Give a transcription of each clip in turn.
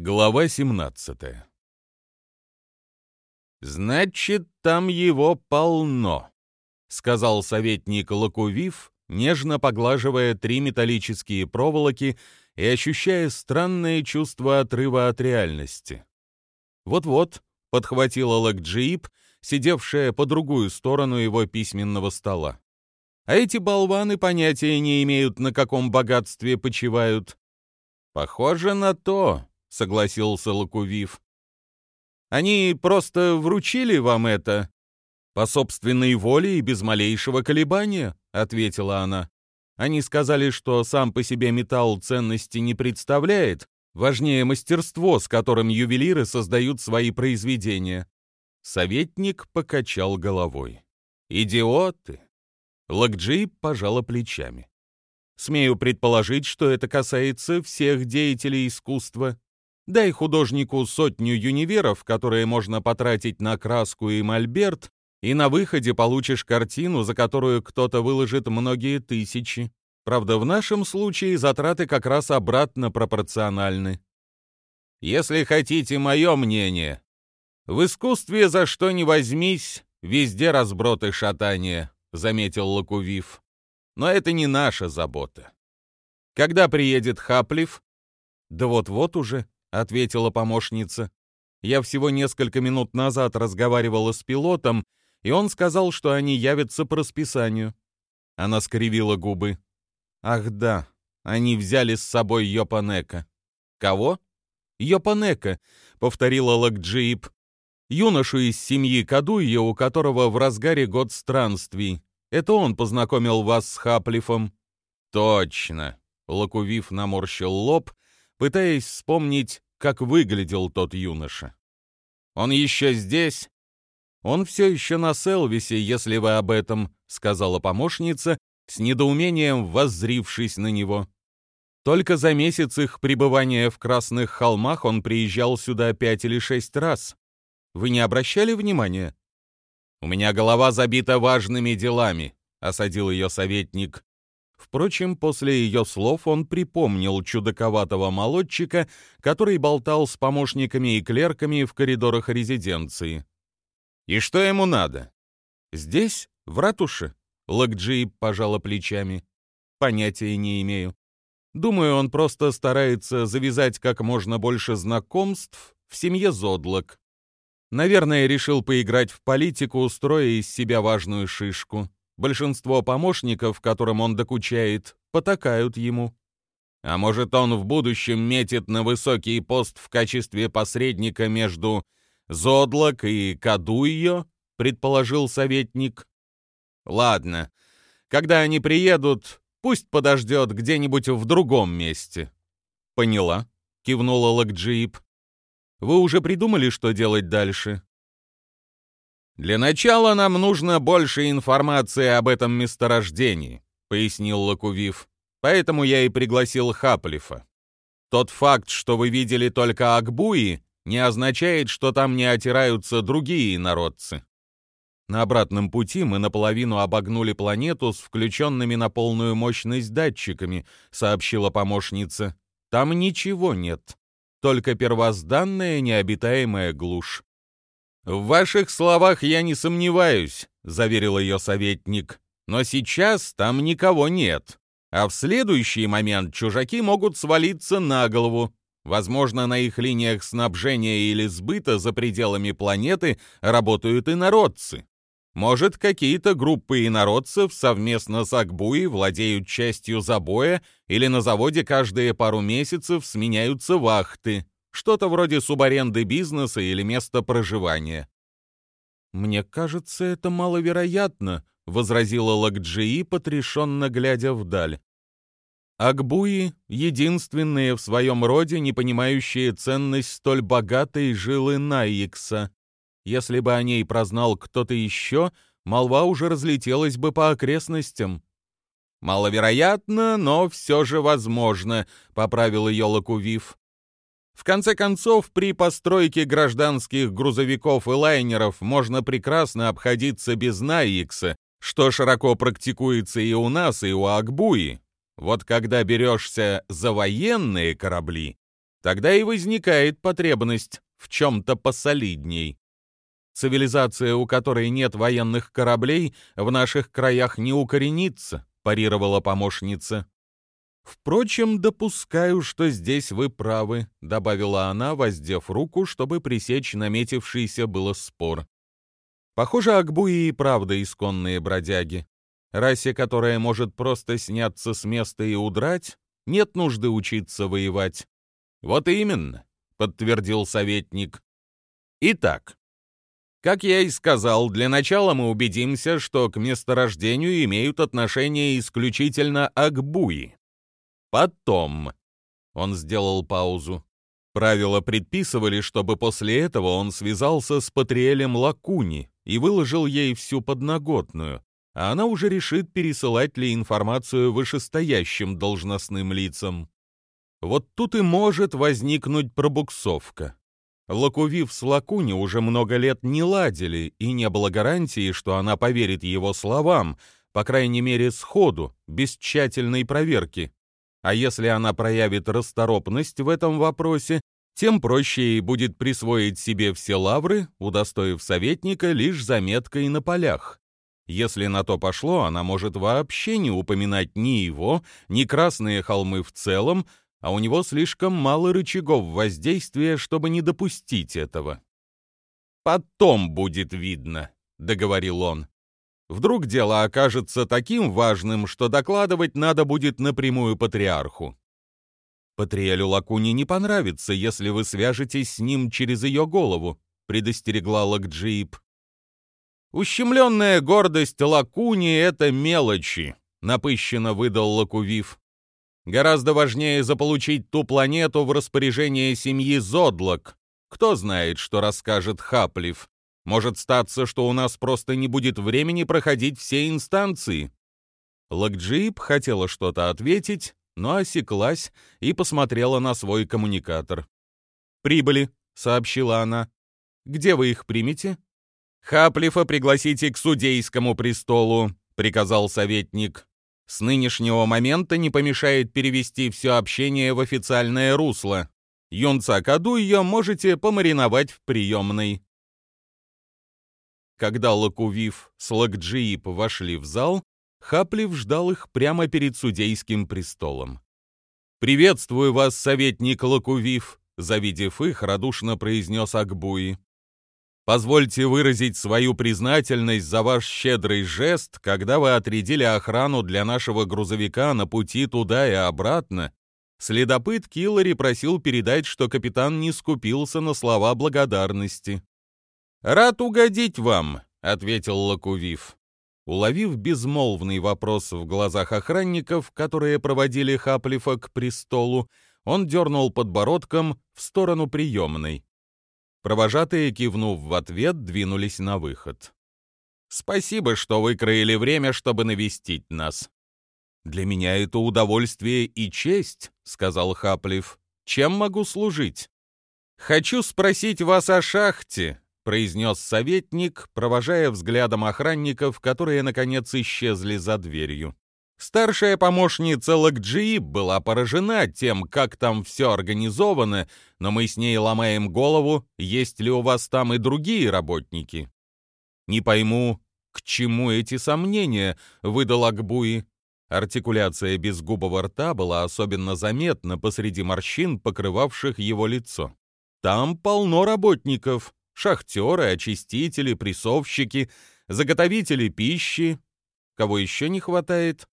Глава 17 «Значит, там его полно», — сказал советник Лакувив, нежно поглаживая три металлические проволоки и ощущая странное чувство отрыва от реальности. «Вот-вот», — подхватила Лакджип, сидевшая по другую сторону его письменного стола. «А эти болваны понятия не имеют, на каком богатстве почивают». «Похоже на то», — согласился Лакувив. «Они просто вручили вам это?» «По собственной воле и без малейшего колебания», — ответила она. «Они сказали, что сам по себе металл ценности не представляет, важнее мастерство, с которым ювелиры создают свои произведения». Советник покачал головой. «Идиоты!» Лакджи пожала плечами. «Смею предположить, что это касается всех деятелей искусства. Дай художнику сотню юниверов, которые можно потратить на краску и мольберт, и на выходе получишь картину, за которую кто-то выложит многие тысячи. Правда, в нашем случае затраты как раз обратно пропорциональны. Если хотите мое мнение, в искусстве за что ни возьмись, везде разброд и шатание, заметил Лакувив. Но это не наша забота. Когда приедет Хаплив? Да вот-вот уже, — ответила помощница. «Я всего несколько минут назад разговаривала с пилотом, и он сказал, что они явятся по расписанию». Она скривила губы. «Ах да, они взяли с собой Йопанека». «Кого?» «Йопанека», — повторила Лакджип. «Юношу из семьи Кадуя, у которого в разгаре год странствий. Это он познакомил вас с Хаплифом». «Точно», — Лакувив наморщил лоб пытаясь вспомнить, как выглядел тот юноша. «Он еще здесь?» «Он все еще на Селвисе, если вы об этом», — сказала помощница, с недоумением воззрившись на него. Только за месяц их пребывания в Красных холмах он приезжал сюда пять или шесть раз. Вы не обращали внимания? «У меня голова забита важными делами», — осадил ее советник. Впрочем, после ее слов он припомнил чудаковатого молодчика, который болтал с помощниками и клерками в коридорах резиденции. «И что ему надо?» «Здесь, в ратуше?» Лакджи пожала плечами. «Понятия не имею. Думаю, он просто старается завязать как можно больше знакомств в семье Зодлок. Наверное, решил поиграть в политику, устроя из себя важную шишку. Большинство помощников, которым он докучает, потакают ему. А может, он в будущем метит на высокий пост в качестве посредника между Зодлок и Кадуйо, предположил советник. Ладно, когда они приедут, пусть подождет где-нибудь в другом месте. Поняла, кивнула Лакджип. Вы уже придумали, что делать дальше? «Для начала нам нужно больше информации об этом месторождении», — пояснил Лакувив. «Поэтому я и пригласил Хаплифа. Тот факт, что вы видели только Акбуи, не означает, что там не отираются другие народцы. На обратном пути мы наполовину обогнули планету с включенными на полную мощность датчиками, сообщила помощница. Там ничего нет, только первозданная необитаемая глушь. «В ваших словах я не сомневаюсь», — заверил ее советник. «Но сейчас там никого нет. А в следующий момент чужаки могут свалиться на голову. Возможно, на их линиях снабжения или сбыта за пределами планеты работают инородцы. Может, какие-то группы инородцев совместно с Акбуи владеют частью забоя или на заводе каждые пару месяцев сменяются вахты. Что-то вроде субаренды бизнеса или места проживания. «Мне кажется, это маловероятно», — возразила Лакджии, потрешенно глядя вдаль. Акбуи — единственные в своем роде, не понимающие ценность столь богатой жилы Найикса. Если бы о ней прознал кто-то еще, молва уже разлетелась бы по окрестностям. «Маловероятно, но все же возможно», — поправил ее Лакувив. В конце концов, при постройке гражданских грузовиков и лайнеров можно прекрасно обходиться без Найикса, что широко практикуется и у нас, и у Акбуи. Вот когда берешься за военные корабли, Тогда и возникает потребность в чем-то посолидней. Цивилизация, у которой нет военных кораблей, в наших краях не укоренится, парировала помощница. Впрочем, допускаю, что здесь вы правы, добавила она, воздев руку, чтобы пресечь наметившийся было спор. Похоже, Акбуи и правда исконные бродяги. Расе, которая может просто сняться с места и удрать, нет нужды учиться воевать. Вот именно, подтвердил советник. Итак, как я и сказал, для начала мы убедимся, что к месторождению имеют отношение исключительно Акбуи. Потом он сделал паузу. Правила предписывали, чтобы после этого он связался с Патриэлем Лакуни и выложил ей всю подноготную, а она уже решит, пересылать ли информацию вышестоящим должностным лицам. Вот тут и может возникнуть пробуксовка. Лакувив с Лакуни уже много лет не ладили, и не было гарантии, что она поверит его словам, по крайней мере, сходу, без тщательной проверки. А если она проявит расторопность в этом вопросе, тем проще ей будет присвоить себе все лавры, удостоив советника лишь заметкой на полях. Если на то пошло, она может вообще не упоминать ни его, ни Красные холмы в целом, а у него слишком мало рычагов воздействия, чтобы не допустить этого. «Потом будет видно», — договорил он. «Вдруг дело окажется таким важным, что докладывать надо будет напрямую патриарху. Патриэлю Лакуни не понравится, если вы свяжетесь с ним через ее голову», — предостерегла Лакджип. «Ущемленная гордость Лакуни — это мелочи», — напыщенно выдал Лакувив. «Гораздо важнее заполучить ту планету в распоряжение семьи Зодлок. Кто знает, что расскажет Хаплив. Может статься, что у нас просто не будет времени проходить все инстанции». Лакджип хотела что-то ответить, но осеклась и посмотрела на свой коммуникатор. «Прибыли», — сообщила она. «Где вы их примете?» «Хаплифа пригласите к судейскому престолу», — приказал советник. «С нынешнего момента не помешает перевести все общение в официальное русло. Юнца Кадуйо можете помариновать в приемной». Когда Лакувив с Лакджиип вошли в зал, Хаплив ждал их прямо перед судейским престолом. «Приветствую вас, советник Лакувив», — завидев их, радушно произнес Акбуи. Позвольте выразить свою признательность за ваш щедрый жест, когда вы отрядили охрану для нашего грузовика на пути туда и обратно. Следопыт Киллари просил передать, что капитан не скупился на слова благодарности. «Рад угодить вам», — ответил Лакувив. Уловив безмолвный вопрос в глазах охранников, которые проводили Хаплифа к престолу, он дернул подбородком в сторону приемной. Провожатые, кивнув в ответ, двинулись на выход. «Спасибо, что выкроили время, чтобы навестить нас». «Для меня это удовольствие и честь», — сказал Хаплив. «Чем могу служить?» «Хочу спросить вас о шахте», — произнес советник, провожая взглядом охранников, которые, наконец, исчезли за дверью. Старшая помощница Лакджи была поражена тем, как там все организовано, но мы с ней ломаем голову, есть ли у вас там и другие работники. Не пойму, к чему эти сомнения, выдал Акбуи. Артикуляция безгубого рта была особенно заметна посреди морщин, покрывавших его лицо. Там полно работников, шахтеры, очистители, прессовщики, заготовители пищи. Кого еще не хватает?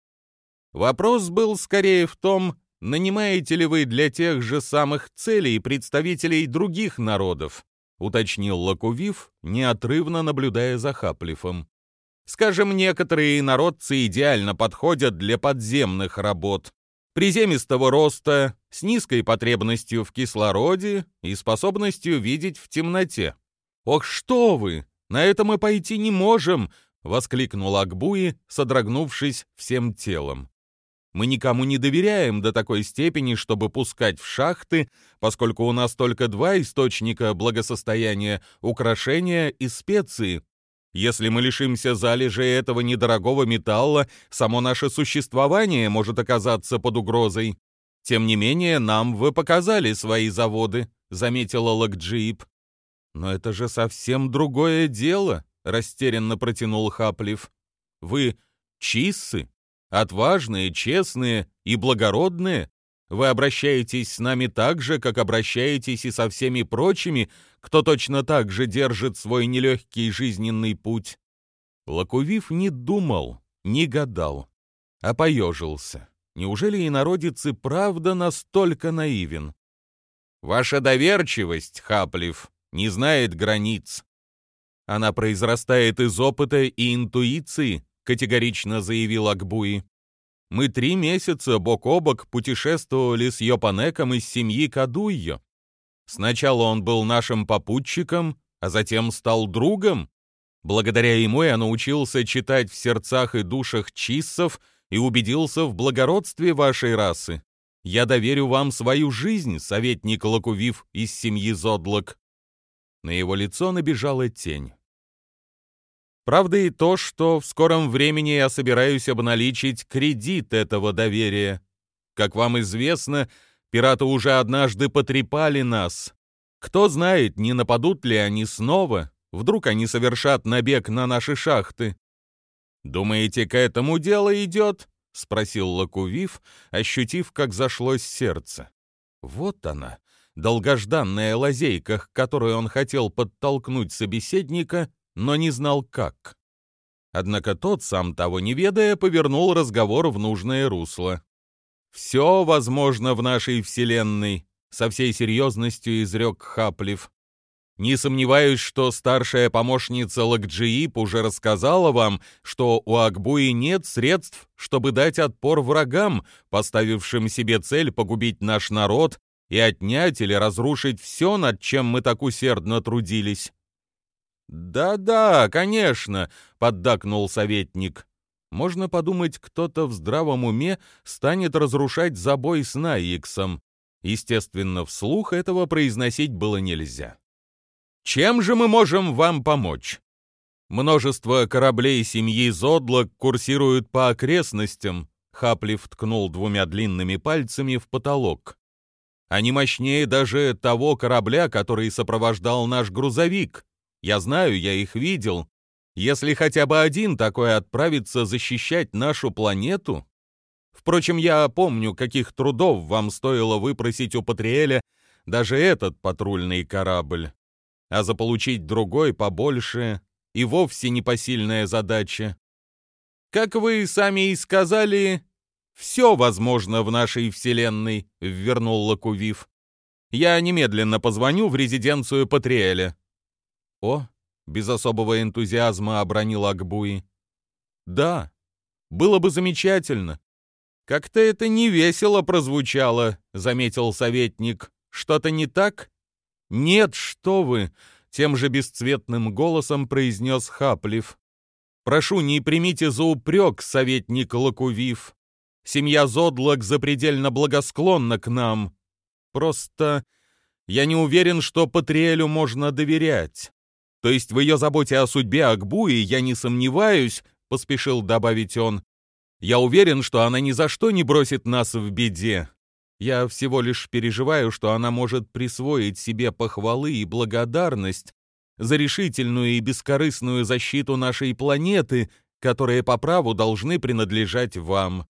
Вопрос был скорее в том, нанимаете ли вы для тех же самых целей представителей других народов, уточнил Лакувив, неотрывно наблюдая за Хаплифом. Скажем, некоторые народцы идеально подходят для подземных работ, приземистого роста, с низкой потребностью в кислороде и способностью видеть в темноте. «Ох, что вы! На это мы пойти не можем!» — воскликнул Акбуи, содрогнувшись всем телом. Мы никому не доверяем до такой степени, чтобы пускать в шахты, поскольку у нас только два источника благосостояния — украшения и специи. Если мы лишимся залежей этого недорогого металла, само наше существование может оказаться под угрозой. Тем не менее, нам вы показали свои заводы, заметила Лакджип. Но это же совсем другое дело, растерянно протянул Хаплив. Вы чиссы, отважные, честные и благородные. Вы обращаетесь с нами так же, как обращаетесь и со всеми прочими, кто точно так же держит свой нелегкий жизненный путь. Лакувив не думал, не гадал, а поежился. Неужели и народец и правда настолько наивен? Ваша доверчивость, Хаплив, не знает границ. Она произрастает из опыта и интуиции, категорично заявил Акбуи. Мы три месяца бок о бок путешествовали с Йопанеком из семьи Кадуйо. Сначала он был нашим попутчиком, а затем стал другом. Благодаря ему я научился читать в сердцах и душах чиссов и убедился в благородстве вашей расы. Я доверю вам свою жизнь, советник Лакувив из семьи Зодлок. На его лицо набежала тень. Правда и то, что в скором времени я собираюсь обналичить кредит этого доверия. Как вам известно, пираты уже однажды потрепали нас. Кто знает, не нападут ли они снова, вдруг они совершат набег на наши шахты. Думаете, к этому дело идет? — спросил Лакувив, ощутив, как зашлось сердце. Вот она, долгожданная лазейка, к которой он хотел подтолкнуть собеседника, но не знал как. Однако тот, сам того не ведая, повернул разговор в нужное русло. «Все возможно в нашей Вселенной», — со всей серьезностью изрек Хаплев. Не сомневаюсь, что старшая помощница Лакджиип уже рассказала вам, что у Акбуи нет средств, чтобы дать отпор врагам, поставившим себе цель погубить наш народ и отнять или разрушить все, над чем мы так усердно трудились. «Да-да, конечно», — поддакнул советник. «Можно подумать, кто-то в здравом уме станет разрушать забой с Наиксом. Естественно, вслух этого произносить было нельзя. Чем же мы можем вам помочь? Множество кораблей семьи Зодлок курсируют по окрестностям. Хаплив ткнул двумя длинными пальцами в потолок. Они мощнее даже того корабля, который сопровождал наш грузовик. Я знаю, я их видел. Если хотя бы один такой отправится защищать нашу планету... Впрочем, я помню, каких трудов вам стоило выпросить у Патриэля даже этот патрульный корабль а заполучить другой побольше и вовсе непосильная задача. Как вы сами и сказали, все возможно в нашей вселенной, ввернул Лакувив. Я немедленно позвоню в резиденцию Патриэля. О, без особого энтузиазма обронил Акбуи. Да, было бы замечательно. Как-то это невесело прозвучало, заметил советник. Что-то не так? «Нет, что вы!» — тем же бесцветным голосом произнес Хаплив. «Прошу, не примите за упрек, советник Лакувив. Семья Зодлок запредельно благосклонна к нам. Просто я не уверен, что Патриэлю можно доверять. То есть в ее заботе о судьбе Акбуи я не сомневаюсь», — поспешил добавить он. «Я уверен, что она ни за что не бросит нас в беде. Я всего лишь переживаю, что она может присвоить себе похвалы и благодарность за решительную и бескорыстную защиту нашей планеты, которые по праву должны принадлежать вам.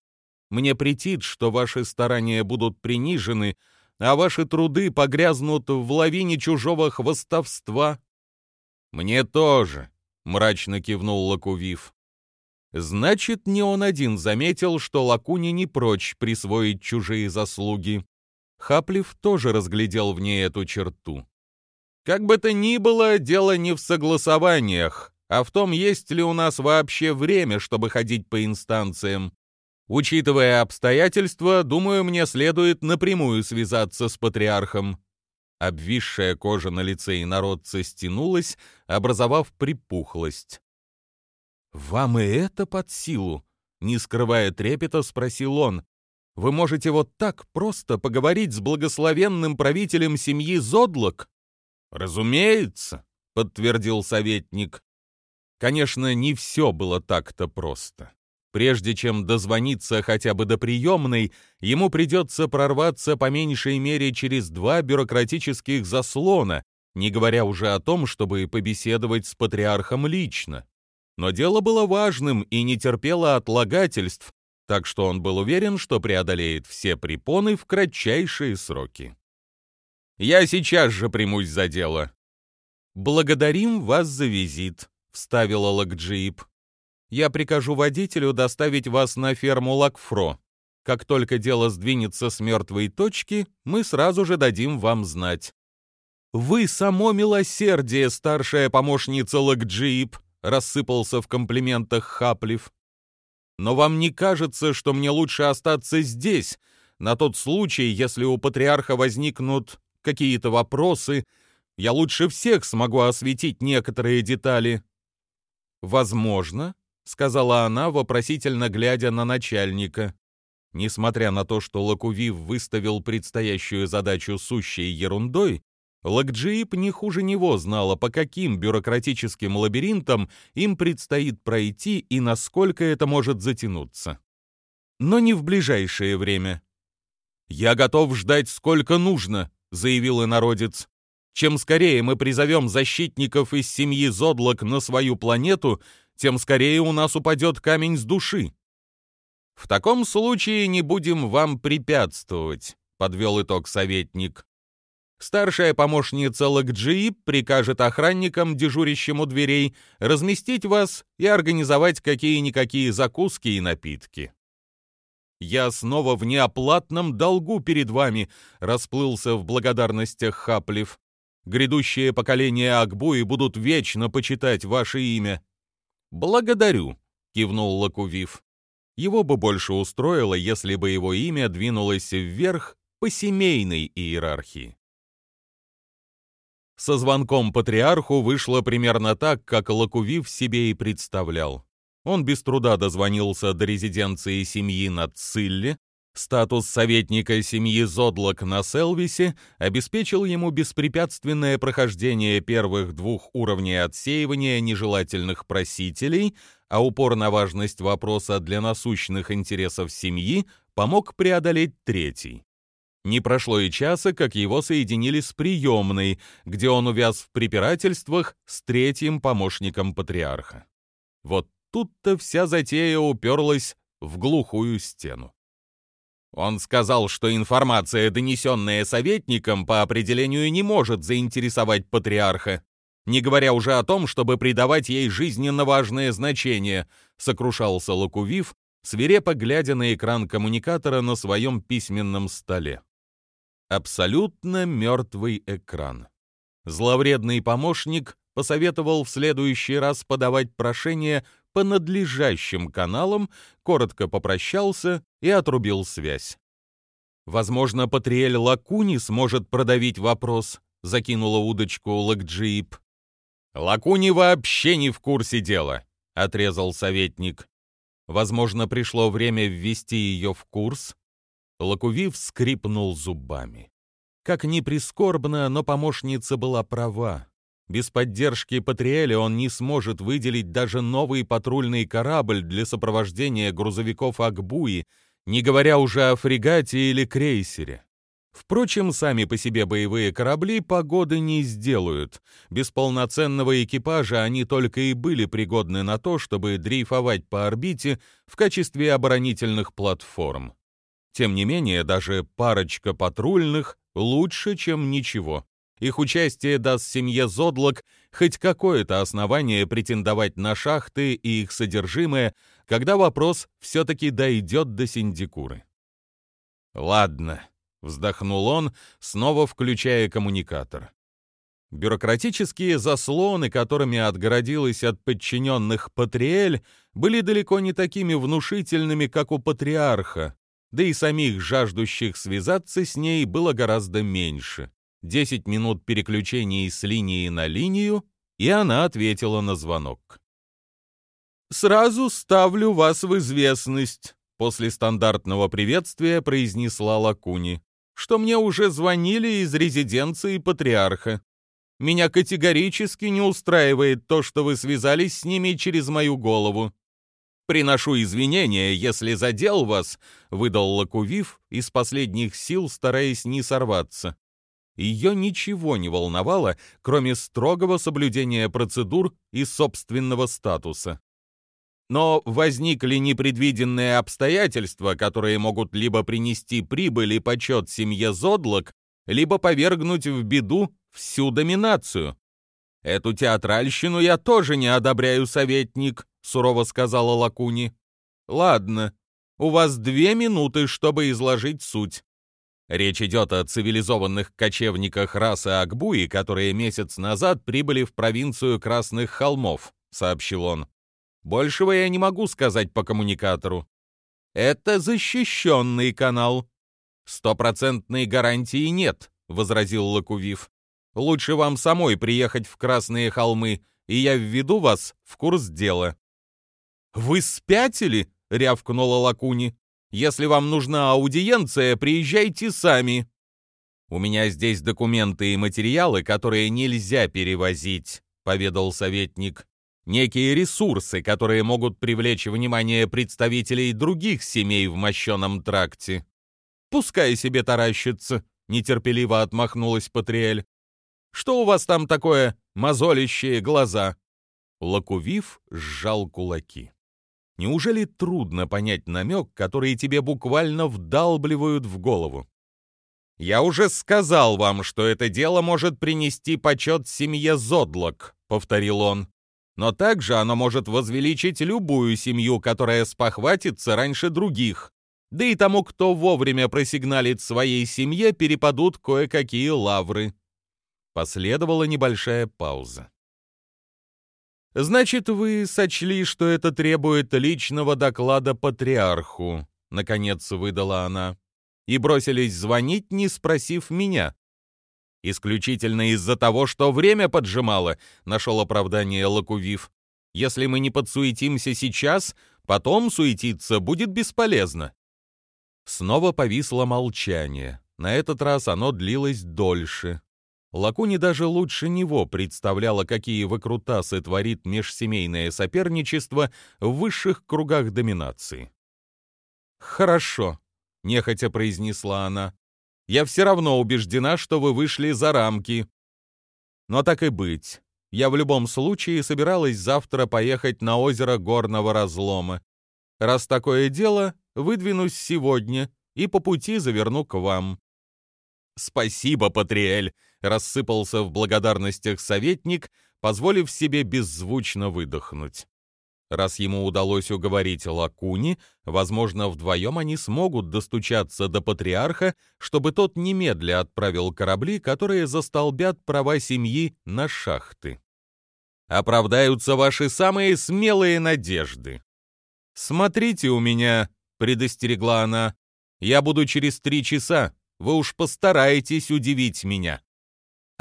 Мне претит, что ваши старания будут принижены, а ваши труды погрязнут в лавине чужого хвостовства. Мне тоже, мрачно кивнул Лакувив. Значит, не он один заметил, что Лакуни не прочь присвоить чужие заслуги. Хаплив тоже разглядел в ней эту черту. Как бы то ни было, дело не в согласованиях, а в том, есть ли у нас вообще время, чтобы ходить по инстанциям. Учитывая обстоятельства, думаю, мне следует напрямую связаться с патриархом. Обвисшая кожа на лице инородца стянулась, образовав припухлость. «Вам и это под силу?» — не скрывая трепета, спросил он. «Вы можете вот так просто поговорить с благословенным правителем семьи Зодлок?» «Разумеется», — подтвердил советник. Конечно, не все было так-то просто. Прежде чем дозвониться хотя бы до приемной, ему придется прорваться по меньшей мере через два бюрократических заслона, не говоря уже о том, чтобы побеседовать с патриархом лично. Но дело было важным и не терпело отлагательств, так что он был уверен, что преодолеет все препоны в кратчайшие сроки. «Я сейчас же примусь за дело». «Благодарим вас за визит», — вставила Лакджип. «Я прикажу водителю доставить вас на ферму Лакфро. Как только дело сдвинется с мертвой точки, мы сразу же дадим вам знать». «Вы само милосердие, старшая помощница Лакджип», — рассыпался в комплиментах Хаплив. «Но вам не кажется, что мне лучше остаться здесь, на тот случай, если у патриарха возникнут какие-то вопросы, я лучше всех смогу осветить некоторые детали». «Возможно», — сказала она, вопросительно глядя на начальника. Несмотря на то, что Лакувив выставил предстоящую задачу сущей ерундой, Лакджип не хуже него знала, по каким бюрократическим лабиринтам им предстоит пройти и насколько это может затянуться. Но не в ближайшее время. «Я готов ждать сколько нужно», — заявил инородец. «Чем скорее мы призовем защитников из семьи Зодлок на свою планету, тем скорее у нас упадет камень с души». «В таком случае не будем вам препятствовать», — подвел итог советник. Старшая помощница Лакджи прикажет охранникам, дежурящим у дверей, разместить вас и организовать какие-никакие закуски и напитки. «Я снова в неоплатном долгу перед вами», — расплылся в благодарностях Хаплев. «Грядущие поколения Акбуи будут вечно почитать ваше имя». «Благодарю», — кивнул Лакувив. Его бы больше устроило, если бы его имя двинулось вверх по семейной иерархии. Со звонком патриарху вышло примерно так, как Лакувив себе и представлял. Он без труда дозвонился до резиденции семьи на Цилле, Статус советника семьи Зодлок на Селвисе обеспечил ему беспрепятственное прохождение первых двух уровней отсеивания нежелательных просителей, а упор на важность вопроса для насущных интересов семьи помог преодолеть третий. Не прошло и часа, как его соединили с приемной, где он увяз в препирательствах с третьим помощником патриарха. Вот тут-то вся затея уперлась в глухую стену. Он сказал, что информация, донесенная советником, по определению не может заинтересовать патриарха, не говоря уже о том, чтобы придавать ей жизненно важное значение, сокрушался Лакувив, свирепо глядя на экран коммуникатора на своем письменном столе. Абсолютно мертвый экран. Зловредный помощник посоветовал в следующий раз подавать прошение по надлежащим каналам, коротко попрощался и отрубил связь. «Возможно, Патриэль Лакуни сможет продавить вопрос», — закинула удочку Лакджип. «Лакуни вообще не в курсе дела», — отрезал советник. «Возможно, пришло время ввести ее в курс», Лакувив скрипнул зубами. Как ни прискорбно, но помощница была права. Без поддержки Патриэля он не сможет выделить даже новый патрульный корабль для сопровождения грузовиков Акбуи, не говоря уже о фрегате или крейсере. Впрочем, сами по себе боевые корабли погоды не сделают. Без полноценного экипажа они только и были пригодны на то, чтобы дрейфовать по орбите в качестве оборонительных платформ. Тем не менее, даже парочка патрульных лучше, чем ничего. Их участие даст семье Зодлок хоть какое-то основание претендовать на шахты и их содержимое, когда вопрос все-таки дойдет до синдикуры. «Ладно», — вздохнул он, снова включая коммуникатор. Бюрократические заслоны, которыми отгородилась от подчиненных Патриэль, были далеко не такими внушительными, как у патриарха, да и самих жаждущих связаться с ней было гораздо меньше. Десять минут переключений с линии на линию, и она ответила на звонок. «Сразу ставлю вас в известность», — после стандартного приветствия произнесла Лакуни, «что мне уже звонили из резиденции патриарха. Меня категорически не устраивает то, что вы связались с ними через мою голову. «Приношу извинения, если задел вас», — выдал Лакувив, из последних сил стараясь не сорваться. Ее ничего не волновало, кроме строгого соблюдения процедур и собственного статуса. Но возникли непредвиденные обстоятельства, которые могут либо принести прибыль и почет семье Зодлок, либо повергнуть в беду всю доминацию. «Эту театральщину я тоже не одобряю, советник», — сурово сказала Лакуни. «Ладно, у вас две минуты, чтобы изложить суть. Речь идет о цивилизованных кочевниках расы Акбуи, которые месяц назад прибыли в провинцию Красных Холмов», — сообщил он. «Большего я не могу сказать по коммуникатору. Это защищенный канал. Стопроцентной гарантии нет», — возразил Лакувив. «Лучше вам самой приехать в Красные Холмы, и я введу вас в курс дела». «Вы спятили?» — рявкнула Лакуни. Если вам нужна аудиенция, приезжайте сами. У меня здесь документы и материалы, которые нельзя перевозить, поведал советник. Некие ресурсы, которые могут привлечь внимание представителей других семей в мощеном тракте. Пускай себе таращится, нетерпеливо отмахнулась Патриэль. Что у вас там такое мозолящие глаза? Лакувив сжал кулаки. Неужели трудно понять намек, который тебе буквально вдалбливают в голову? «Я уже сказал вам, что это дело может принести почет семье Зодлок», — повторил он. «Но также оно может возвеличить любую семью, которая спохватится раньше других. Да и тому, кто вовремя просигналит своей семье, перепадут кое-какие лавры». Последовала небольшая пауза. «Значит, вы сочли, что это требует личного доклада патриарху», — наконец выдала она, «и бросились звонить, не спросив меня». «Исключительно из-за того, что время поджимало», — нашел оправдание Лакувив. «Если мы не подсуетимся сейчас, потом суетиться будет бесполезно». Снова повисло молчание. На этот раз оно длилось дольше. Лакуни даже лучше него представляла, какие выкрутасы творит межсемейное соперничество в высших кругах доминации. «Хорошо», — нехотя произнесла она. «Я все равно убеждена, что вы вышли за рамки. Но так и быть. Я в любом случае собиралась завтра поехать на озеро Горного Разлома. Раз такое дело, выдвинусь сегодня и по пути заверну к вам». «Спасибо, Патриэль!» Рассыпался в благодарностях советник, позволив себе беззвучно выдохнуть. Раз ему удалось уговорить Лакуни, возможно, вдвоем они смогут достучаться до патриарха, чтобы тот немедля отправил корабли, которые застолбят права семьи на шахты. Оправдаются ваши самые смелые надежды. «Смотрите у меня», — предостерегла она, — «я буду через три часа, вы уж постараетесь удивить меня».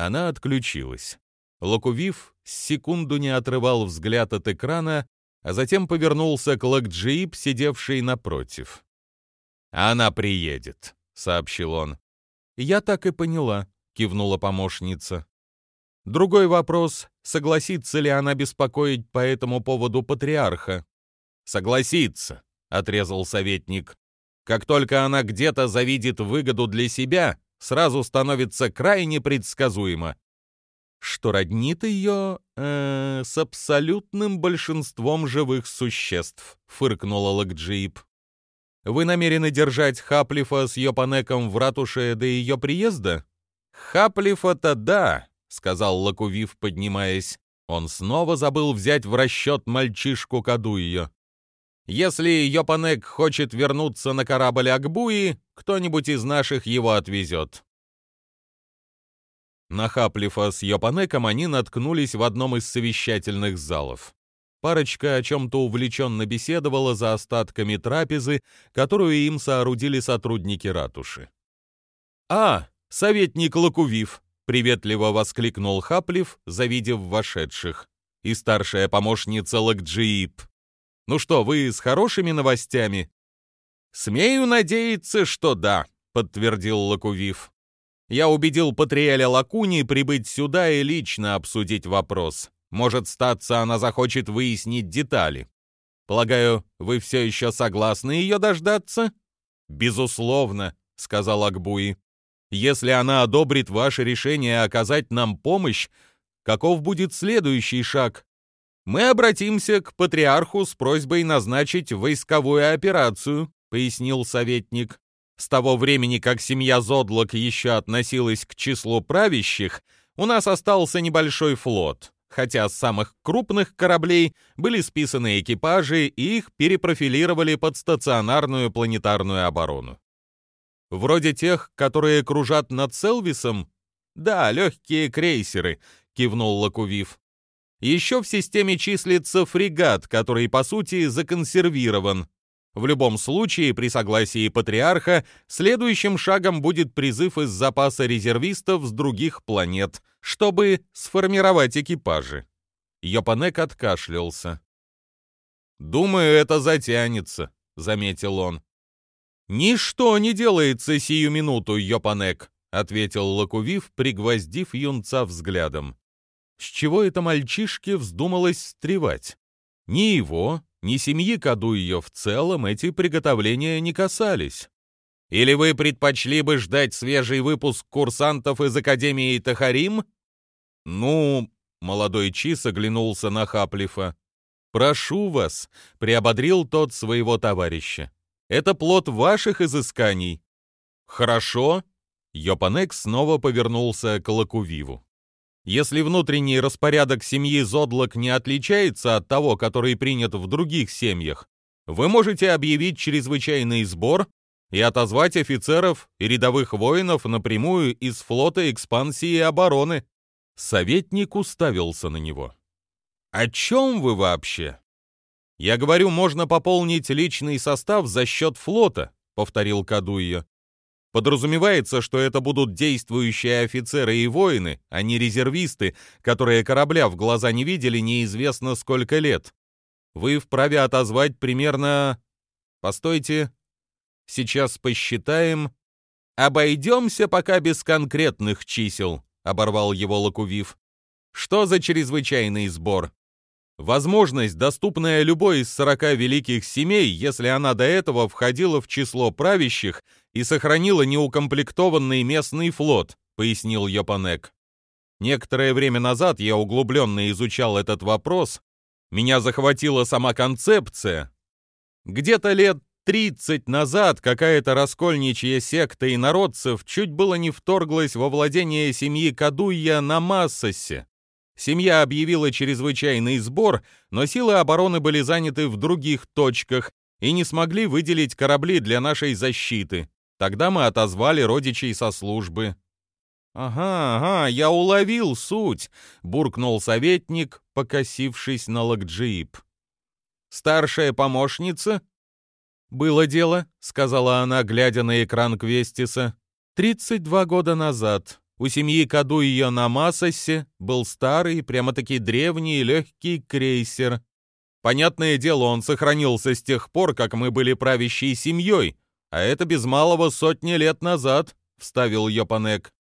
Она отключилась. Локувив секунду не отрывал взгляд от экрана, а затем повернулся к Лакджииб, сидевшей напротив. «Она приедет», — сообщил он. «Я так и поняла», — кивнула помощница. Другой вопрос, согласится ли она беспокоить по этому поводу патриарха. «Согласится», — отрезал советник. «Как только она где-то завидит выгоду для себя, сразу становится крайне предсказуемо. Что роднит ее э, с абсолютным большинством живых существ, фыркнула Лакджип. Вы намерены держать Хаплифа с Йопанеком в ратуше до ее приезда? Хаплифа-то да, сказал Лакувив, поднимаясь. Он снова забыл взять в расчет мальчишку Кадуйо. Если Йопанек хочет вернуться на корабль Акбуи, кто-нибудь из наших его отвезет. На Хаплифа с Йопанеком они наткнулись в одном из совещательных залов. Парочка о чем-то увлеченно беседовала за остатками трапезы, которую им соорудили сотрудники ратуши. «А, советник Лакувив!» — приветливо воскликнул Хаплив, завидев вошедших. «И старшая помощница Лакджиип!» Ну что, вы с хорошими новостями? Смею надеяться, что да, подтвердил Лакувив. Я убедил Патриэля Лакуни прибыть сюда и лично обсудить вопрос. Может, статься, она захочет выяснить детали. Полагаю, вы все еще согласны ее дождаться?» «Безусловно», — сказал Акбуи. «Если она одобрит ваше решение оказать нам помощь, каков будет следующий шаг?» «Мы обратимся к патриарху с просьбой назначить войсковую операцию», — пояснил советник. «С того времени, как семья Зодлок еще относилась к числу правящих, у нас остался небольшой флот хотя с самых крупных кораблей были списаны экипажи и их перепрофилировали под стационарную планетарную оборону. Вроде тех, которые кружат над Селвисом? Да, легкие крейсеры, кивнул Лакувив. Еще в системе числится фрегат, который, по сути, законсервирован. В любом случае, при согласии патриарха, следующим шагом будет призыв из запаса резервистов с других планет, чтобы сформировать экипажи. Йопанек откашлялся. «Думаю, это затянется», — заметил он. «Ничто не делается сию минуту, Йопанек», — ответил Лакувив, пригвоздив юнца взглядом. С чего это мальчишке вздумалось стревать? Ни его, ни семьи Кадуйо в целом эти приготовления не касались. Или вы предпочли бы ждать свежий выпуск курсантов из Академии Тахарим? Ну, молодой Чис оглянулся на Хаплифа. Прошу вас, приободрил тот своего товарища. Это плод ваших изысканий. Хорошо. Йопанек снова повернулся к Лакувиву. Если внутренний распорядок семьи Зодлок не отличается от того, который принят в других семьях, вы можете объявить чрезвычайный сбор и отозвать офицеров и рядовых воинов напрямую из флота экспансии и обороны. Советник уставился на него. «О чем вы вообще?» «Я говорю, можно пополнить личный состав за счет флота», — повторил Кадуя. Подразумевается, что это будут действующие офицеры и воины, а не резервисты, которые корабля в глаза не видели неизвестно сколько лет. Вы вправе отозвать примерно... Постойте. Сейчас посчитаем. Обойдемся пока без конкретных чисел, оборвал его Лакувив. Что за чрезвычайный сбор? Возможность, доступная любой из сорока великих семей, если она до этого входила в число правящих и сохранила неукомплектованный местный флот, пояснил Йопанек. Некоторое время назад я углубленно изучал этот вопрос. Меня захватила сама концепция. Где-то лет 30 назад какая-то раскольничья секта инородцев чуть было не вторглась во владение семьи Кадуя на Массосе. Семья объявила чрезвычайный сбор, но силы обороны были заняты в других точках и не смогли выделить корабли для нашей защиты. Тогда мы отозвали родичей со службы. «Ага, ага, я уловил суть», — буркнул советник, покосившись на Лакджип. «Старшая помощница?» «Было дело», — сказала она, глядя на экран Квестиса. «Тридцать два года назад. У семьи Каду ее на Масосе был старый, прямо-таки древний легкий крейсер. Понятное дело, он сохранился с тех пор, как мы были правящей семьей, а это без малого сотни лет назад, — вставил Йопанек,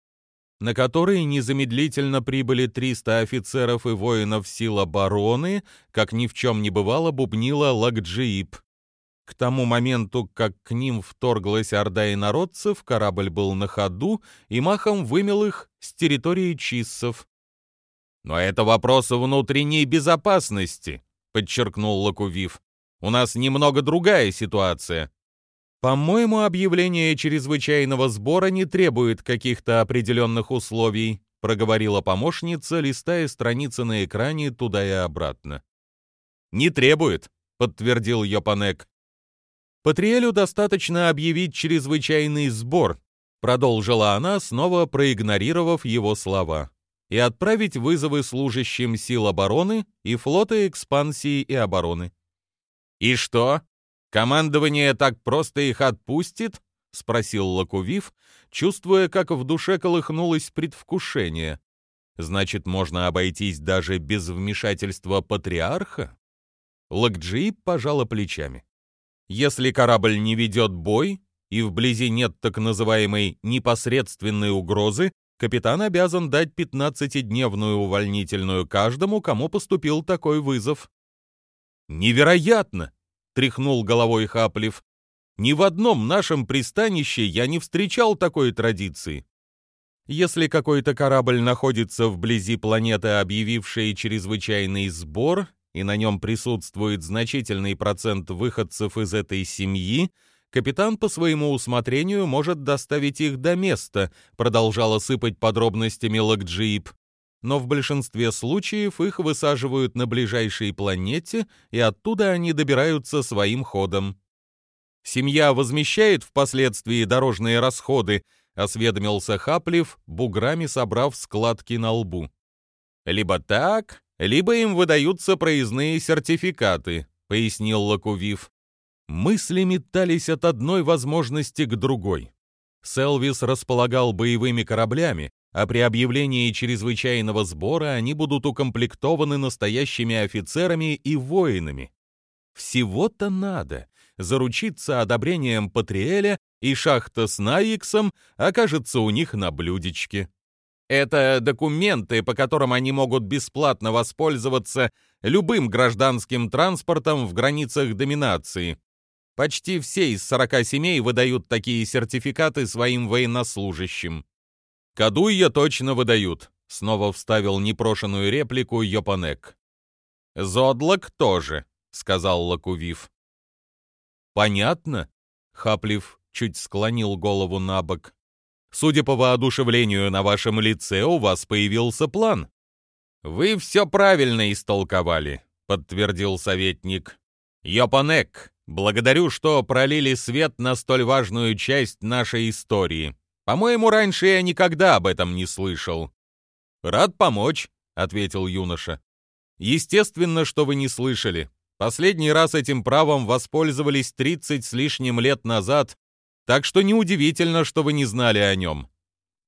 на который незамедлительно прибыли 300 офицеров и воинов сил обороны, как ни в чем не бывало, бубнила Лакджиип. К тому моменту, как к ним вторглась орда инородцев, корабль был на ходу и махом вымел их с территории чиссов. «Но это вопрос внутренней безопасности», — подчеркнул Лакувив. «У нас немного другая ситуация». «По-моему, объявление чрезвычайного сбора не требует каких-то определенных условий», — проговорила помощница, листая страницы на экране туда и обратно. «Не требует», — подтвердил Йопанек. Патриэлю достаточно объявить чрезвычайный сбор, продолжила она, снова проигнорировав его слова, и отправить вызовы служащим сил обороны и флота экспансии и обороны. И что? Командование так просто их отпустит? спросил Лакувив, чувствуя, как в душе колыхнулось предвкушение. Значит, можно обойтись даже без вмешательства патриарха? Лакджи пожала плечами. Если корабль не ведет бой и вблизи нет так называемой непосредственной угрозы, капитан обязан дать 15-дневную увольнительную каждому, кому поступил такой вызов. «Невероятно!» тряхнул головой Хаплев. Ни в одном нашем пристанище я не встречал такой традиции. Если какой-то корабль находится вблизи планеты, объявившей чрезвычайный сбор, и на нем присутствует значительный процент выходцев из этой семьи, капитан по своему усмотрению может доставить их до места, продолжала сыпать подробностями Лакджип. Но в большинстве случаев их высаживают на ближайшей планете, и оттуда они добираются своим ходом. Семья возмещает впоследствии дорожные расходы, осведомился Хаплев, буграми собрав складки на лбу. Либо так, либо им выдаются проездные сертификаты, пояснил Лакувив. Мысли метались от одной возможности к другой. Селвис располагал боевыми кораблями, а при объявлении чрезвычайного сбора они будут укомплектованы настоящими офицерами и воинами. Всего-то надо заручиться одобрением Патриэля, и шахта с Наиксом окажется у них на блюдечке. Это документы, по которым они могут бесплатно воспользоваться любым гражданским транспортом в границах доминации. Почти все из 40 семей выдают такие сертификаты своим военнослужащим. Кадуйя точно выдают, снова вставил непрошенную реплику Йопанек. Зодлок тоже, сказал Лакувив. Понятно, Хаплив чуть склонил голову на бок. Судя по воодушевлению на вашем лице, у вас появился план. Вы все правильно истолковали, подтвердил советник. Йопанек, благодарю, что пролили свет на столь важную часть нашей истории. По-моему, раньше я никогда об этом не слышал. Рад помочь, ответил юноша. Естественно, что вы не слышали. Последний раз этим правом воспользовались 30 с лишним лет назад, так что неудивительно, что вы не знали о нем.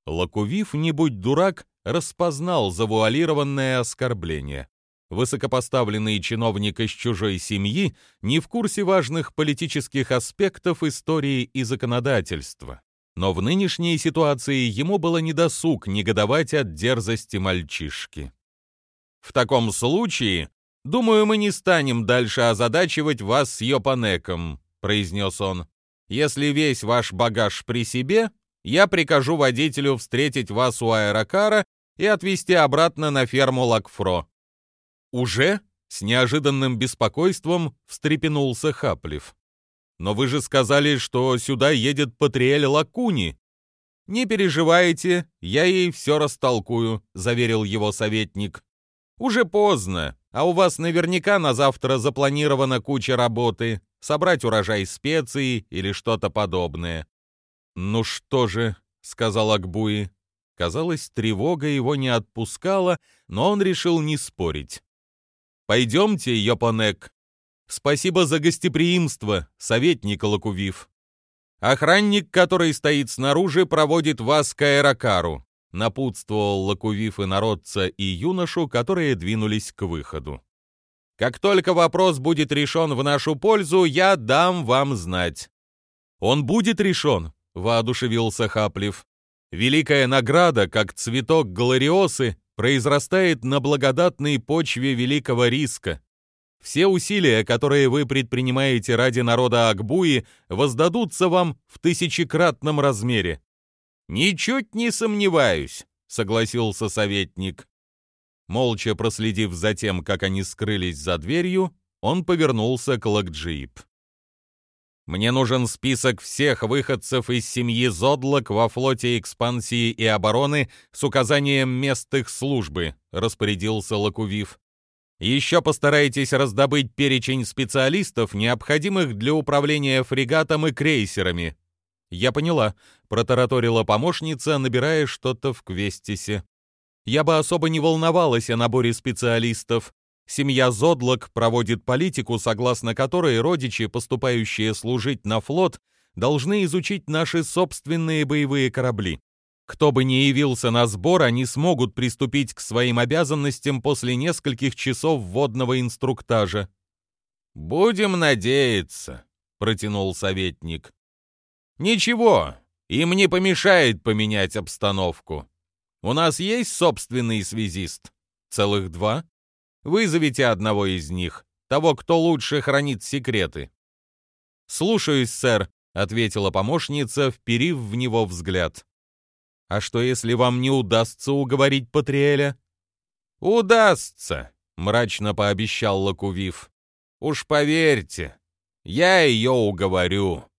Лакувив, не будь дурак, распознал завуалированное оскорбление. Высокопоставленный чиновник из чужой семьи не в курсе важных политических аспектов истории и законодательства. Но в нынешней ситуации ему было недосуг негодовать от дерзости мальчишки. «В таком случае, думаю, мы не станем дальше озадачивать вас с Йопанеком», — произнес он. «Если весь ваш багаж при себе, я прикажу водителю встретить вас у аэрокара и отвезти обратно на ферму Лакфро». «Уже?» — с неожиданным беспокойством встрепенулся Хаплев. Но вы же сказали, что сюда едет Патриэль Лакуни. Не переживайте, я ей все растолкую, заверил его советник. Уже поздно, а у вас наверняка на завтра запланирована куча работы, собрать урожай специй или что-то подобное. Ну что же, сказал Акбуи. Казалось, тревога его не отпускала, но он решил не спорить. «Пойдемте, Йопанек, Спасибо за гостеприимство, советник Лакувив. Охранник, который стоит снаружи, проводит вас к аэрокару, напутствовал Лакувив и народца и юношу, которые двинулись к выходу. Как только вопрос будет решен в нашу пользу, я дам вам знать. Он будет решен, воодушевился Хаплев. Великая награда, как цветок галариосы, произрастает на благодатной почве великого риска. Все усилия, которые вы предпринимаете ради народа Акбуи, воздадутся вам в тысячекратном размере. Ничуть не сомневаюсь, согласился советник. Молча проследив за тем, как они скрылись за дверью, он повернулся к Лакджип. «Мне нужен список всех выходцев из семьи Зодлок во флоте экспансии и обороны с указанием мест их службы», — распорядился Лакувив. Еще постарайтесь раздобыть перечень специалистов, необходимых для управления фрегатом и крейсерами. Я поняла, протараторила помощница, набирая что-то в Квестисе. Я бы особо не волновалась о наборе специалистов. Семья Зодлок проводит политику, согласно которой родичи, поступающие служить на флот, должны изучить наши собственные боевые корабли. Кто бы ни явился на сбор, они смогут приступить к своим обязанностям после нескольких часов водного инструктажа. «Будем надеяться», — протянул советник. «Ничего, им не помешает поменять обстановку. У нас есть собственный связист? Целых два? Вызовите одного из них, того, кто лучше хранит секреты. «Слушаюсь, сэр», — ответила помощница, вперив в него взгляд. «А что, если вам не удастся уговорить Патриэля?» «Удастся», — мрачно пообещал Лакувив. «Уж поверьте, я ее уговорю».